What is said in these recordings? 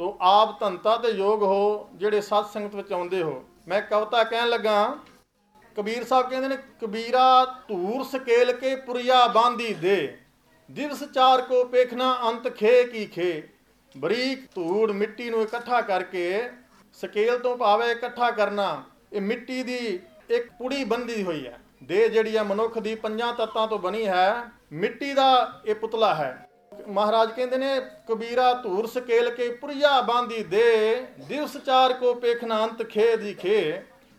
ਤੋ ਆਪ ਧੰਤਾ ਤੇ ਯੋਗ ਹੋ, ਜਿਹੜੇ ਸਤ ਸੰਗਤ ਵਿੱਚ ਆਉਂਦੇ ਹੋ। ਮੈਂ ਕਵਿਤਾ ਕਹਿਣ ਲੱਗਾ ਕਬੀਰ ਸਾਹਿਬ ਕਹਿੰਦੇ ਨੇ, ਕਬੀਰਾ ਧੂਰ ਸਕੇਲ ਕੇ ਪੁਰੀਆ ਬਾਂਦੀ ਦੇ, ਦਿਵਸ ਚਾਰ ਕੋ ਪੇਖਣਾ ਅੰਤ ਖੇ ਕੀ ਖੇ। ਬਰੀਕ ਧੂੜ ਮਿੱਟੀ ਨੂੰ ਇਕੱਠਾ ਕਰਕੇ, ਸਕੇਲ ਤੋਂ ਭਾਵੇਂ ਇਕੱਠਾ ਕਰਨਾ, ਇਹ ਮਿੱਟੀ ਦੀ ਇੱਕ ਪੁੜੀ ਬੰਦੀ ਹੋਈ ਹੈ। ਦੇ ਜਿਹੜੀ ਹੈ ਮਨੁੱਖ ਦੀ ਪੰਜਾਂ ਤੱਤਾਂ ਤੋਂ ਬਣੀ ਹੈ, ਮਿੱਟੀ ਦਾ ਇਹ ਪੁਤਲਾ ਹੈ। ਮਹਾਰਾਜ ਕਹਿੰਦੇ ਨੇ, ਕਬੀਰਾ ਧੂਰ ਸਕੇਲ ਕੇ ਪੁਰੀਆ ਬਾਂਦੀ ਦੇ, ਦਿਵਸ ਚਾਰ ਕੋ ਪੇਖਣਾ ਅੰਤ ਖੇ ਦੀ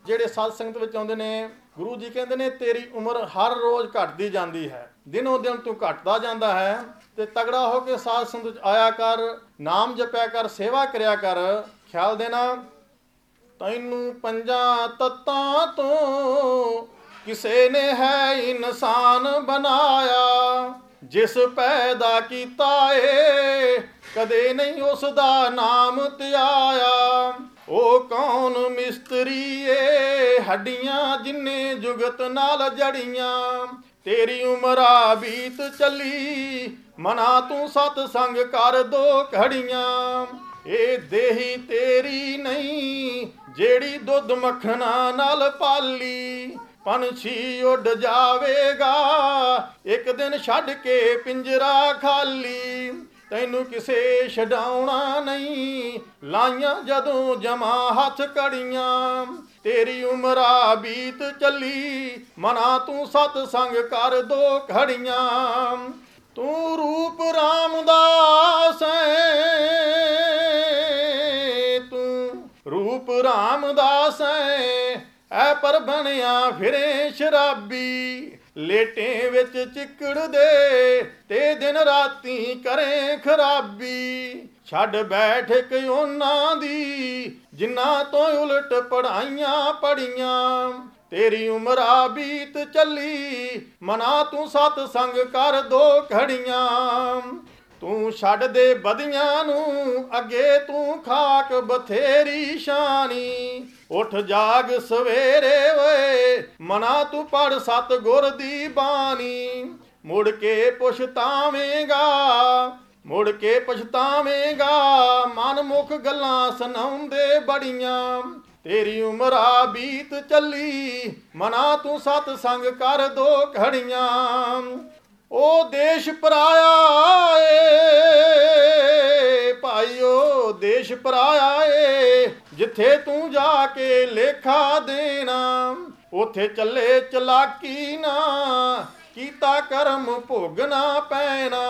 ਜਿਹੜੇ ਸਤ ਸੰਗਤ ਵਿੱਚ ਆਉਂਦੇ ਨੇ, ਗੁਰੂ ਜੀ ਕਹਿੰਦੇ ਨੇ, ਤੇਰੀ ਉਮਰ ਹਰ ਰੋਜ਼ ਘਟਦੀ ਜਾਂਦੀ ਹੈ, ਦਿਨੋਂ ਦਿਨ ਤੂੰ ਘਟਦਾ ਜਾਂਦਾ ਹੈ ਤੇ ਤਗੜਾ ਹੋ ਕੇ ਸਾਧ ਸੰਗਤ ਵਿੱਚ ਆਇਆ ਕਰ, ਨਾਮ ਜਪਿਆ ਕਰ, ਸੇਵਾ ਕਰਿਆ ਕਰ। ਖਿਆਲ ਦੇਣਾ, ਤੈਨੂੰ ਪੰਜਾਂ ਤੱਤਾਂ ਤੋਂ ਕਿਸੇ ਨੇ ਹੈ ਇਨਸਾਨ ਬਣਾਇਆ। ਜਿਸ ਪੈਦਾ ਕੀਤਾ ਏ, ਕਦੇ ਨਹੀਂ ਉਸ ਦਾ ਨਾਮ ਧਿਆਇਆ। ਉਹ ਕੌਣ ਮਿਸਤਰੀ ਏ, ਹੱਡੀਆਂ ਜਿੰਨੇ ਜੁਗਤ ਨਾਲ ਜੜੀਆਂ। ਤੇਰੀ ਉਮਰਾ ਬੀਤ ਚੱਲੀ, ਮਨਾ ਤੂੰ ਸਤ ਸੰਗ ਕਰ ਦੋ ਘੜੀਆਂ। ਇਹ ਦੇਹੀ ਤੇਰੀ ਨਹੀਂ, ਜਿਹੜੀ ਦੁੱਧ ਮੱਖਣਾ ਨਾਲ ਪਾਲੀ। ਪੰਛੀ ਉੱਡ ਜਾਵੇਗਾ। ਇੱਕ ਦਿਨ ਛੱਡ ਕੇ ਪਿੰਜਰਾ ਖਾਲੀ। ਤੈਨੂੰ ਕਿਸੇ ਛਡਾਉਣਾ ਨਹੀਂ। ਲਾਈਆਂ ਜਦੋਂ ਜਮਾ ਹੱਥ ਕੜੀਆਂ ਤੇਰੀ ਉਮਰਾ ਬੀਤ ਚੱਲੀ। ਮਨਾ ਤੂੰ ਸਤ ਸੰਗ ਕਰ ਦੋ ਖੜੀਆਂ ਤੂੰ ਰੂਪ ਰਾਮਦਾਸ ਹੈ ਤੂੰ ਰੂਪ ਰਾਮਦਾਸ ਹੈ ਪਰ ਬਣਿਆ ਫਿਰੇ ਸ਼ਰਾਬੀ, ਲੇਟੇ ਵਿੱਚ ਚਿੱਕੜ ਦੇ ਤੇ ਦਿਨ ਰਾਤੀ ਕਰੇ ਖਰਾਬੀ। ਛੱਡ ਬੈਠ ਕੇ ਉਹਨਾਂ ਦੀ, ਜਿਨ੍ਹਾਂ ਤੋਂ ਉਲਟ ਪੜਾਈਆਂ ਪੜੀਆਂ ਤੇਰੀ ਉਮਰਾ ਬੀਤ ਚੱਲੀ, ਮਨਾ ਤੂੰ ਸਤ ਸੰਗ ਕਰ ਦੋ ਖੜੀਆਂ ਤੂੰ ਛੱਡ ਦੇ ਬਦੀਆਂ ਨੂੰ, ਅੱਗੇ ਤੂੰ ਖਾਕ ਬਥੇਰੀ ਸ਼ਾਨੀ ਉੱਠ ਜਾਗ ਸਵੇਰੇ ਵੇ ਮਨਾ ਤੂੰ ਪੜ ਸਤ ਗੁਰ ਦੀ ਬਾਣੀ। ਮੁੜ ਕੇ ਪਛਤਾਵੇਂਗਾ ਮੁੜ ਕੇ ਪਛਤਾਵੇਂਗਾ ਮਨ ਮੁਖ ਗੱਲਾਂ ਸੁਣਾਉਂਦੇ ਬੜੀਆਂ। ਤੇਰੀ ਉਮਰਾ ਬੀਤ ਚੱਲੀ, ਮਨਾ ਤੂੰ ਸਤ ਸੰਗ ਕਰ ਦੋ ਘੜੀਆਂ। ਉਹ ਦੇਸ਼ ਪਰਾਇਆ ਏ ਦੇਸ਼ ਭਰਾਇਆ ਏ ਜਿੱਥੇ ਤੂੰ ਜਾ ਕੇ ਲੇਖਾ ਦੇਣਾ, ਉਥੇ ਚੱਲੇ ਚਲਾਕੀ ਨਾ, ਕੀਤਾ ਕਰਮ ਭੋਗਣਾ ਪੈਣਾ।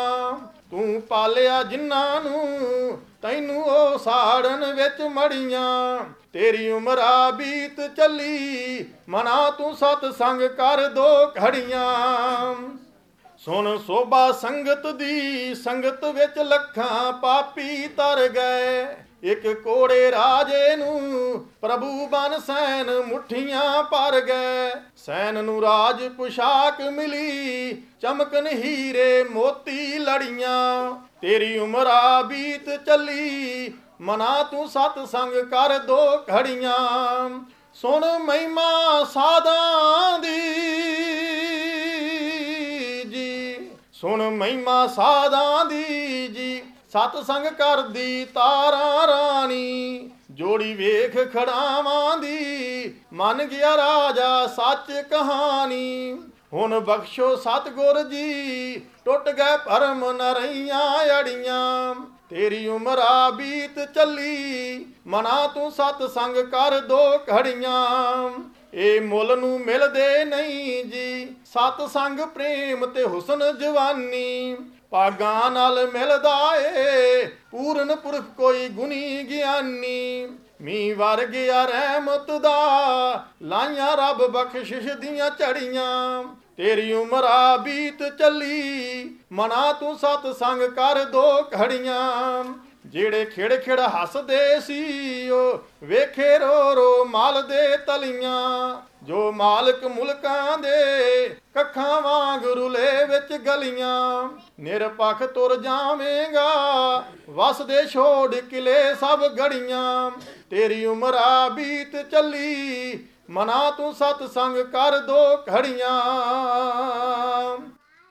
ਤੂੰ ਪਾਲਿਆ ਜਿਨ੍ਹਾਂ ਨੂੰ, ਤੈਨੂੰ ਉਹ ਸਾੜਨ ਵਿੱਚ ਮੜੀਆਂ। ਤੇਰੀ ਉਮਰਾ ਬੀਤ ਚੱਲੀ, ਮਨਾ ਤੂੰ ਸਤ ਸੰਗ ਕਰ ਦੋ ਘੜੀਆਂ। ਸੁਣ ਸੋਭਾ ਸੰਗਤ ਦੀ, ਸੰਗਤ ਵਿੱਚ ਲੱਖਾਂ ਪਾਪੀ ਤਰ ਗਏ। ਇਕ ਕੋੜੇ ਰਾਜੇ ਨੂੰ ਪ੍ਰਭੂ ਬਨ ਸੈਨ ਮੁਠੀਆਂ ਭਰ ਗਏ। ਸੈਨ ਨੂੰ ਰਾਜ ਪੁਸ਼ਾਕ ਮਿਲੀ, ਚਮਕਨ ਹੀਰੇ ਮੋਤੀ ਲੜੀਆਂ। ਤੇਰੀ ਉਮਰਾ ਬੀਤ ਚੱਲੀ, ਮਨਾ ਤੂੰ ਸਤ ਸੰਗ ਕਰ ਦੋ ਘੜੀਆਂ। ਸੁਣ ਮਹਿਮਾ ਸਾਧਾਂ ਦੀ ਜੀ, ਸੁਣ ਮਹਿਮਾ ਸਾਧਾਂ ਦੀ ਜੀ। ਸਤ ਸੰਗ ਕਰਦੀ ਤਾਰਾ ਰਾਣੀ, ਜੋੜੀ ਵੇਖ ਖੜਾਵਾਂ ਦੀ, ਮਨ ਗਿਆ ਰਾਜਾ ਸੱਚ ਕਹਾਣੀ। ਹੁਣ ਬਖਸ਼ੋ ਸਤਗੁਰ ਜੀ, ਟੁੱਟ ਗਏ ਭਰਮ ਨਰਈਆਂ ਅੜੀਆਂ। ਤੇਰੀ ਉਮਰਾ ਬੀਤ ਚੱਲੀ, ਮਨਾ ਤੂੰ ਸਤ ਸੰਗ ਕਰ ਦੋ ਘੜੀਆਂ। ਇਹ ਮੁੱਲ ਨੂੰ ਮਿਲਦੇ ਨਹੀਂ ਜੀ। ਸਤ ਸੰਗ ਪ੍ਰੇਮ ਤੇ ਹੁਸਨ ਜਵਾਨੀ। ਪਾਗਾਂ ਨਾਲ ਮਿਲਦਾ ਏ, ਪੂਰਨ ਪੁਰਖ ਕੋਈ ਗੁਣੀ ਗਿਆਨੀ। ਮੀ ਵਰ ਗਿਆ ਰਹਿਮਤ ਦਾ, ਲਾਈਆਂ ਰੱਬ ਬਖਸ਼ਿਸ਼ ਦੀਆਂ ਝੜੀਆਂ। ਤੇਰੀ ਉਮਰ ਆ ਬੀਤ ਚੱਲੀ, ਮਨਾ ਤੂੰ ਸਤ ਸੰਗ ਕਰ ਦੋ ਘੜੀਆਂ। ਜਿਹੜੇ ਖਿੜ ਖਿੜ ਹੱਸਦੇ ਸੀ, ਉਹ ਵੇਖੇ ਰੋ ਰੋ ਮਾਲ ਦੇ ਤਲੀਆਂ। ਜੋ ਮਾਲਕ ਮੁਲਕਾਂ ਦੇ ਕੱਖਾਂ ਵਾਂਗ ਰੁਲੇ ਵਿੱਚ ਗਲੀਆਂ। ਨਿਰਪੱਖ ਤੁਰ ਜਾਵੇਂਗਾ ਵਸਦੇ ਛੋੜ ਕਿਲੇ ਸਭ ਗੜੀਆਂ। ਤੇਰੀ ਉਮਰ ਆ ਬੀਤ ਚੱਲੀ, ਮਨਾ ਤੂੰ ਸਤ ਸੰਗ ਕਰ ਦੋ ਘੜੀਆਂ।